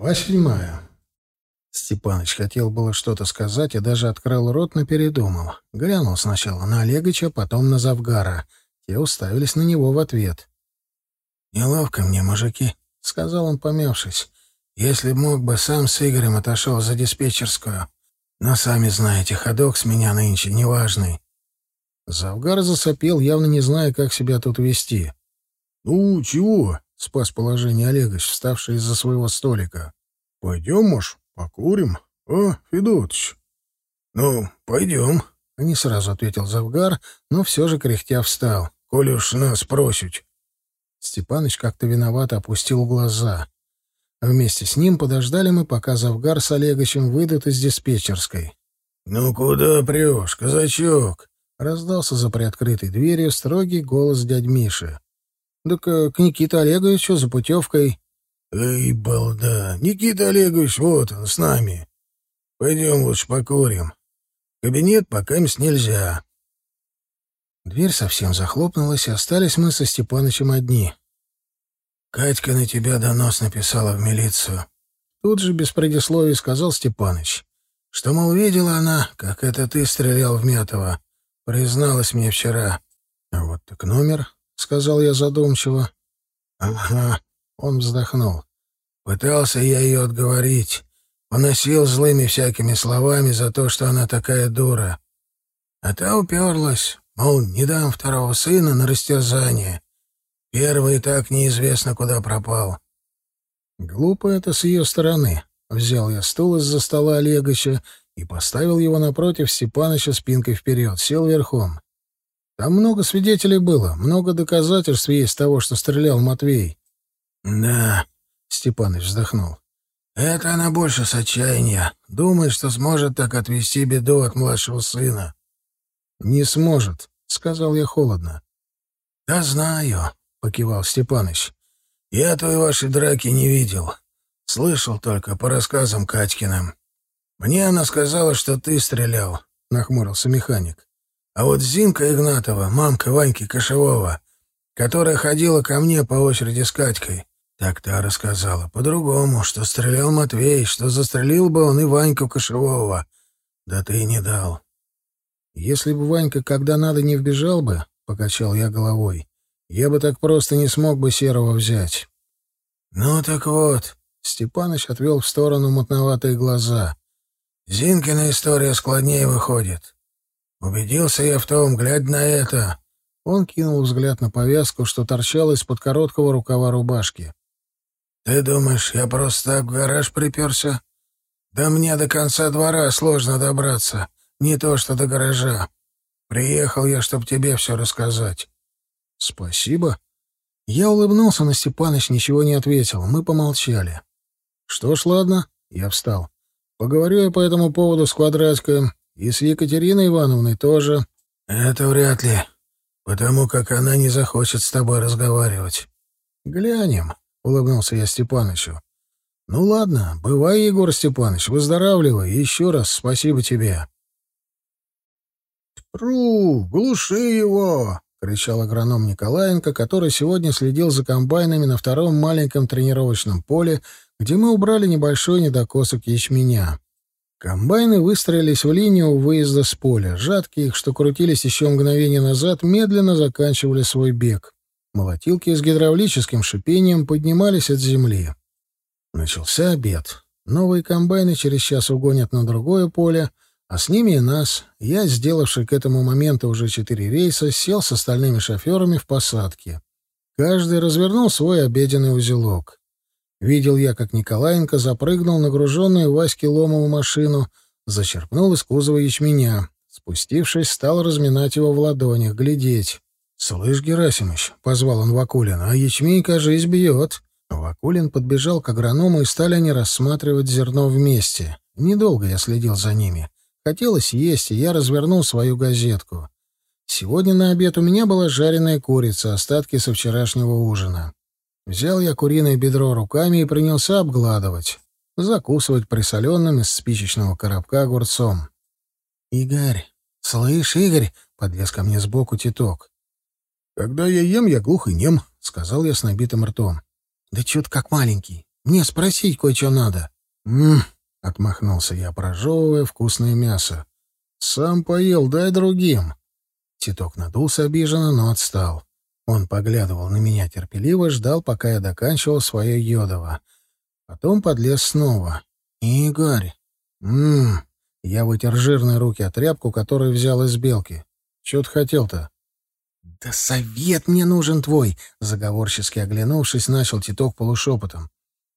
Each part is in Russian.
Глава седьмая. Степаныч хотел было что-то сказать и даже открыл рот, но передумал. Глянул сначала на Олегыча, потом на Завгара. Те уставились на него в ответ. «Неловко мне, мужики», — сказал он, помявшись. «Если б мог бы, сам с Игорем отошел за диспетчерскую. Но сами знаете, ходок с меня нынче неважный». Завгар засопел, явно не зная, как себя тут вести. «Ну, чего?» — спас положение Олегович, вставший из-за своего столика. — Пойдем, может, покурим? А, Федотыч? — Ну, пойдем, — не сразу ответил Завгар, но все же кряхтя встал. — Коли уж нас просить. Степаныч как-то виновато опустил глаза. Вместе с ним подождали мы, пока Завгар с Олеговичем выйдут из диспетчерской. — Ну куда прешь, казачок? — раздался за приоткрытой дверью строгий голос дядь Миши. Так к Никите Олеговичу за путевкой. Эй, балда, Никита Олегович, вот он, с нами. Пойдем лучше покурим. Кабинет пока им нельзя. Дверь совсем захлопнулась, и остались мы со Степанычем одни. Катька на тебя донос написала в милицию. Тут же без предисловий сказал Степаныч, что, мол, видела она, как это ты стрелял в Мятова. Призналась мне вчера. А вот так номер, — сказал я задумчиво. «Ага», — он вздохнул. «Пытался я ее отговорить. Поносил злыми всякими словами за то, что она такая дура. А та уперлась, мол, не дам второго сына на растерзание. Первый так неизвестно, куда пропал». Глупо это с ее стороны. Взял я стул из-за стола Олегыча и поставил его напротив Степаныча спинкой вперед, сел верхом. Там много свидетелей было, много доказательств есть того, что стрелял Матвей. — Да, — Степаныч вздохнул. — Это она больше с отчаяния. Думает, что сможет так отвести беду от младшего сына. — Не сможет, — сказал я холодно. — Да знаю, — покивал Степаныч. — Я той вашей драки не видел. Слышал только по рассказам Катькиным. Мне она сказала, что ты стрелял, — нахмурился механик. А вот Зинка Игнатова, мамка Ваньки Кошевого, которая ходила ко мне по очереди с Катькой, так та рассказала по-другому, что стрелял Матвей, что застрелил бы он и Ваньку Кошевого. Да ты и не дал. Если бы Ванька когда надо не вбежал бы, — покачал я головой, — я бы так просто не смог бы Серого взять. Ну так вот, — Степаныч отвел в сторону мутноватые глаза. Зинкина история складнее выходит. Убедился я в том, глядя на это. Он кинул взгляд на повязку, что торчала из-под короткого рукава рубашки. «Ты думаешь, я просто так в гараж приперся? Да мне до конца двора сложно добраться, не то что до гаража. Приехал я, чтобы тебе все рассказать». «Спасибо». Я улыбнулся, но Степаныч ничего не ответил. Мы помолчали. «Что ж, ладно». Я встал. «Поговорю я по этому поводу с Квадратиком. И с Екатериной Ивановной тоже. Это вряд ли, потому как она не захочет с тобой разговаривать. Глянем, улыбнулся я Степанычу. Ну ладно, бывай, Егор Степанович, выздоравливай. Еще раз спасибо тебе. Тру, глуши его! — кричал агроном Николаенко, который сегодня следил за комбайнами на втором маленьком тренировочном поле, где мы убрали небольшой недокосок ячменя. Комбайны выстроились в линию у выезда с поля. Жатки их, что крутились еще мгновение назад, медленно заканчивали свой бег. Молотилки с гидравлическим шипением поднимались от земли. Начался обед. Новые комбайны через час угонят на другое поле, а с ними и нас. Я, сделавший к этому моменту уже четыре рейса, сел с остальными шоферами в посадке. Каждый развернул свой обеденный узелок. Видел я, как Николаенко запрыгнул на груженную Ваське Ломову машину, зачерпнул из кузова ячменя. Спустившись, стал разминать его в ладонях, глядеть. «Слышь, Герасимыч», — позвал он Вакулина, — «а ячмень, кажись, бьет». Вакулин подбежал к агроному, и стали они рассматривать зерно вместе. Недолго я следил за ними. Хотелось есть, и я развернул свою газетку. Сегодня на обед у меня была жареная курица, остатки со вчерашнего ужина. Взял я куриное бедро руками и принялся обгладывать, закусывать присоленным из спичечного коробка огурцом. «Игорь! Слышь, Игорь!» — подлез ко мне сбоку титок. «Когда я ем, я глух и нем», — сказал я с набитым ртом. «Да чё ты как маленький? Мне спросить кое-что надо». «М-м», отмахнулся я, прожевывая вкусное мясо. «Сам поел, дай другим». Титок надулся обиженно, но отстал. Он поглядывал на меня терпеливо, ждал, пока я доканчивал свое йодово. Потом подлез снова. «Игорь!» «Ммм!» Я вытер жирные руки от тряпку, которую взял из белки. «Чего ты хотел-то?» «Да совет мне нужен твой!» Заговорчески оглянувшись, начал Титок полушепотом.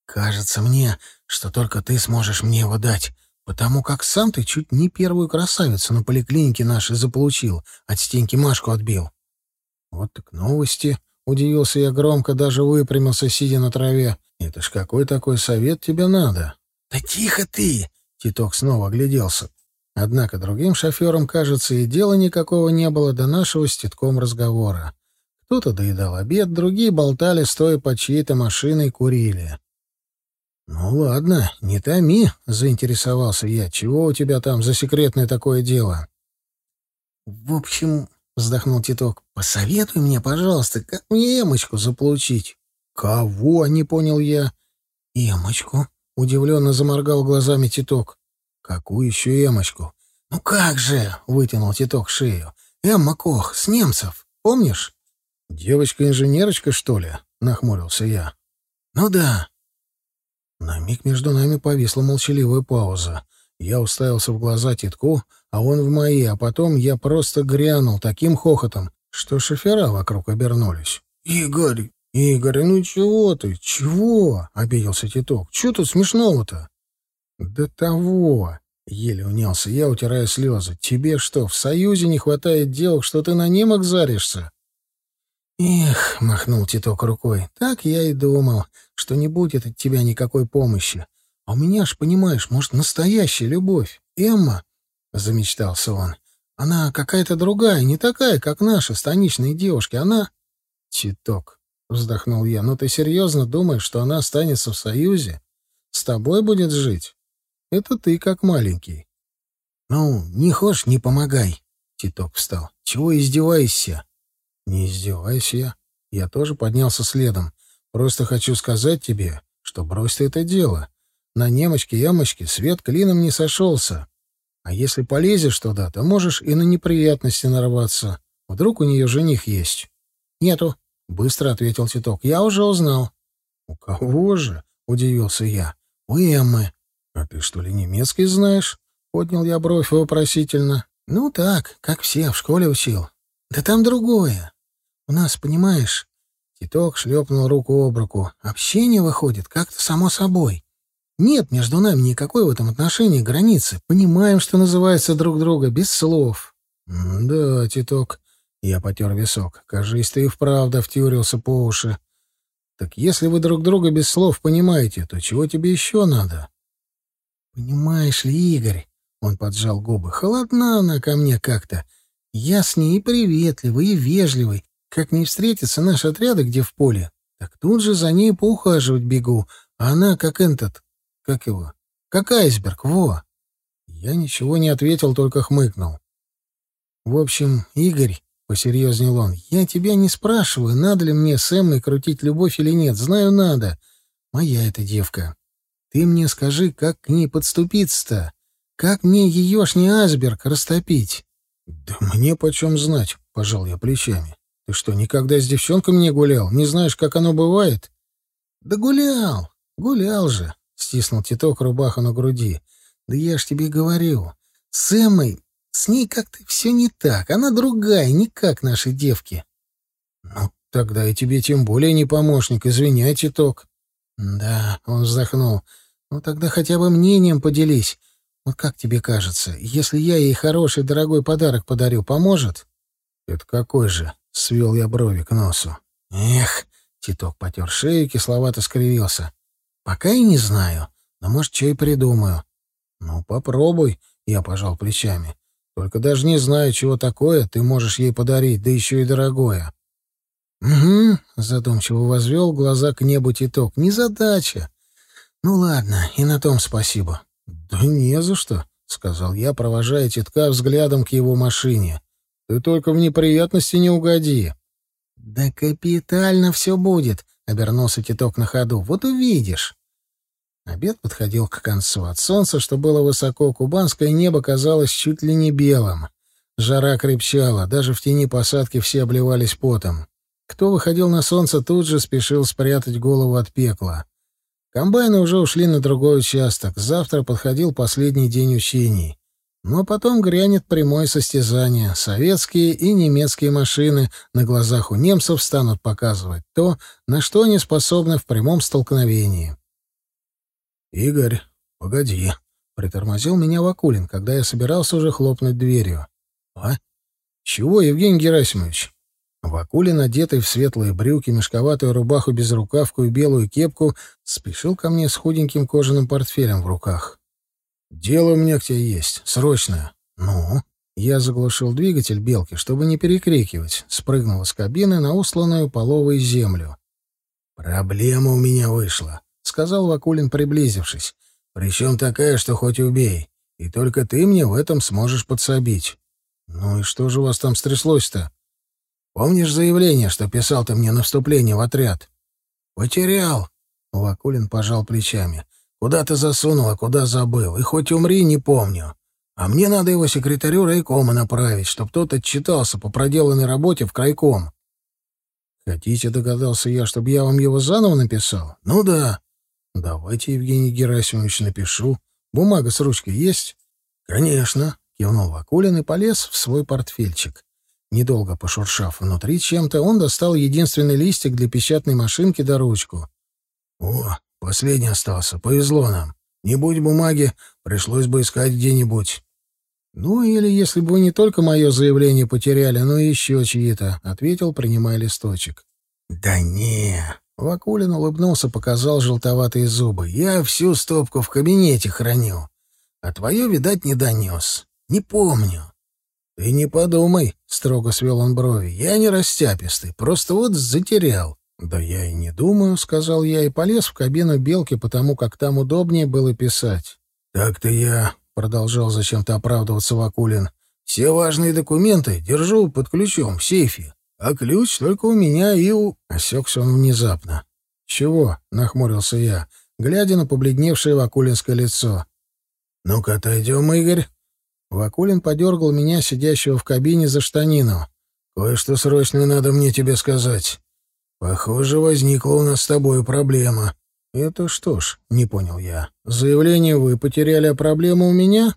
«Кажется мне, что только ты сможешь мне его дать потому как сам ты чуть не первую красавицу на поликлинике нашей заполучил, от стенки Машку отбил. Вот так новости. Удивился я громко, даже выпрямился, сидя на траве. Это ж какой такой совет тебе надо? Да тихо ты! Титок снова огляделся. Однако другим шоферам, кажется, и дела никакого не было до нашего с Титком разговора. Кто-то доедал обед, другие болтали, стоя под чьей-то машиной, курили. «Ну ладно, не томи», — заинтересовался я. «Чего у тебя там за секретное такое дело?» «В общем», — вздохнул Титок, — «посоветуй мне, пожалуйста, как мне эмочку заполучить». «Кого?» — не понял я. «Эмочку», — удивленно заморгал глазами Титок. «Какую еще эмочку?» «Ну как же!» — вытянул Титок шею. «Эмма Кох, с немцев, помнишь?» «Девочка-инженерочка, что ли?» — нахмурился я. «Ну да», на миг между нами повисла молчаливая пауза. Я уставился в глаза Титку, а он в мои, а потом я просто грянул таким хохотом, что шофера вокруг обернулись. «Игорь! Игорь, ну чего ты? Чего?» — обиделся Титок. «Чего тут смешного-то?» «Да того!» — еле унялся я, утирая слезы. «Тебе что, в Союзе не хватает девок, что ты на немок заришься?» «Эх», — махнул Титок рукой, — «так я и думал, что не будет от тебя никакой помощи. А у меня ж, понимаешь, может, настоящая любовь. Эмма», — замечтался он, — «она какая-то другая, не такая, как наши станичные девушки. Она...» «Титок», — вздохнул я, — «ну ты серьезно думаешь, что она останется в Союзе? С тобой будет жить? Это ты как маленький». «Ну, не хочешь, не помогай», — Титок встал. «Чего издеваешься?» Не издевайся я. Я тоже поднялся следом. Просто хочу сказать тебе, что брось ты это дело. На немочке-ямочке свет клином не сошелся. А если полезешь туда, то можешь и на неприятности нарваться. Вдруг у нее жених есть. — Нету, — быстро ответил Титок. — Я уже узнал. — У кого же? — удивился я. — У Эммы. — А ты что ли немецкий знаешь? — поднял я бровь вопросительно. — Ну так, как все, в школе учил. — Да там другое. У нас, понимаешь, Титок шлепнул руку об руку. Общение выходит как-то само собой. Нет между нами никакой в этом отношении границы. Понимаем, что называется друг друга, без слов. да, Титок. Я потер висок. Кажись, ты и вправду втюрился по уши. Так если вы друг друга без слов понимаете, то чего тебе еще надо? Понимаешь ли, Игорь, он поджал губы, холодна она ко мне как-то. Я с ней и приветливый, и вежливый, как не встретятся наши отряды где в поле, так тут же за ней поухаживать бегу, а она как этот, как его, как айсберг, во. Я ничего не ответил, только хмыкнул. В общем, Игорь, — посерьезнел он, — я тебя не спрашиваю, надо ли мне с Эммой крутить любовь или нет, знаю, надо. Моя эта девка. Ты мне скажи, как к ней подступиться-то? Как мне еешний айсберг растопить? — Да мне почем знать, — пожал я плечами. Ты что, никогда с девчонками не гулял? Не знаешь, как оно бывает? Да гулял, гулял же, стиснул Титок рубаха на груди. Да я ж тебе говорю, с Эммой, с ней как-то все не так. Она другая, не как наши девки. Ну, тогда и тебе тем более не помощник. Извиняй, Титок. Да, он вздохнул. Ну, тогда хотя бы мнением поделись. Вот как тебе кажется, если я ей хороший дорогой подарок подарю, поможет? Это какой же? Свел я брови к носу. Эх, Титок потер шею, кисловато скривился. Пока и не знаю, но, может, что и придумаю. Ну, попробуй, я пожал плечами. Только даже не знаю, чего такое ты можешь ей подарить, да еще и дорогое. Угу, задумчиво возвел глаза к небу Титок. Незадача. Ну ладно, и на том спасибо. Да не за что, сказал я, провожая Титка взглядом к его машине. Ты только в неприятности не угоди. — Да капитально все будет, — обернулся Титок на ходу. — Вот увидишь. Обед подходил к концу. От солнца, что было высоко, кубанское небо казалось чуть ли не белым. Жара крепчала, даже в тени посадки все обливались потом. Кто выходил на солнце, тут же спешил спрятать голову от пекла. Комбайны уже ушли на другой участок. Завтра подходил последний день учений. Но потом грянет прямое состязание. Советские и немецкие машины на глазах у немцев станут показывать то, на что они способны в прямом столкновении. «Игорь, погоди», — притормозил меня Вакулин, когда я собирался уже хлопнуть дверью. «А? Чего, Евгений Герасимович?» Вакулин, одетый в светлые брюки, мешковатую рубаху без рукавку и белую кепку, спешил ко мне с худеньким кожаным портфелем в руках. «Дело у меня к тебе есть. Срочное». «Ну?» Я заглушил двигатель «Белки», чтобы не перекрикивать. Спрыгнул из кабины на усланную половой землю. «Проблема у меня вышла», — сказал Вакулин, приблизившись. «Причем такая, что хоть убей. И только ты мне в этом сможешь подсобить». «Ну и что же у вас там стряслось-то?» «Помнишь заявление, что писал ты мне на вступление в отряд?» «Потерял», — Вакулин пожал плечами. Куда ты засунул, а куда забыл? И хоть умри, не помню. А мне надо его секретарю райкома направить, чтоб тот отчитался по проделанной работе в крайком. Хотите, догадался я, чтобы я вам его заново написал? Ну да. Давайте, Евгений Герасимович, напишу. Бумага с ручкой есть? Конечно, кивнул Вакулин и полез в свой портфельчик. Недолго пошуршав внутри чем-то, он достал единственный листик для печатной машинки да ручку. О, Последний остался. Повезло нам. Не будь бумаги, пришлось бы искать где-нибудь. «Ну, или если бы вы не только мое заявление потеряли, но и еще чьи-то», — ответил, принимая листочек. «Да не...» — Вакулин улыбнулся, показал желтоватые зубы. «Я всю стопку в кабинете храню. А твое, видать, не донес. Не помню». «Ты не подумай», — строго свел он брови. «Я не растяпистый, просто вот затерял. «Да я и не думаю», — сказал я и полез в кабину белки, потому как там удобнее было писать. «Так-то я», — продолжал зачем-то оправдываться Вакулин, — «все важные документы держу под ключом в сейфе, а ключ только у меня и у...» Осекся он внезапно. «Чего?» — нахмурился я, глядя на побледневшее Вакулинское лицо. «Ну-ка, отойдем, Игорь». Вакулин подергал меня, сидящего в кабине, за штанину. «Кое-что срочное надо мне тебе сказать». «Похоже, возникла у нас с тобой проблема». «Это что ж», — не понял я. «Заявление вы потеряли, а проблема у меня?»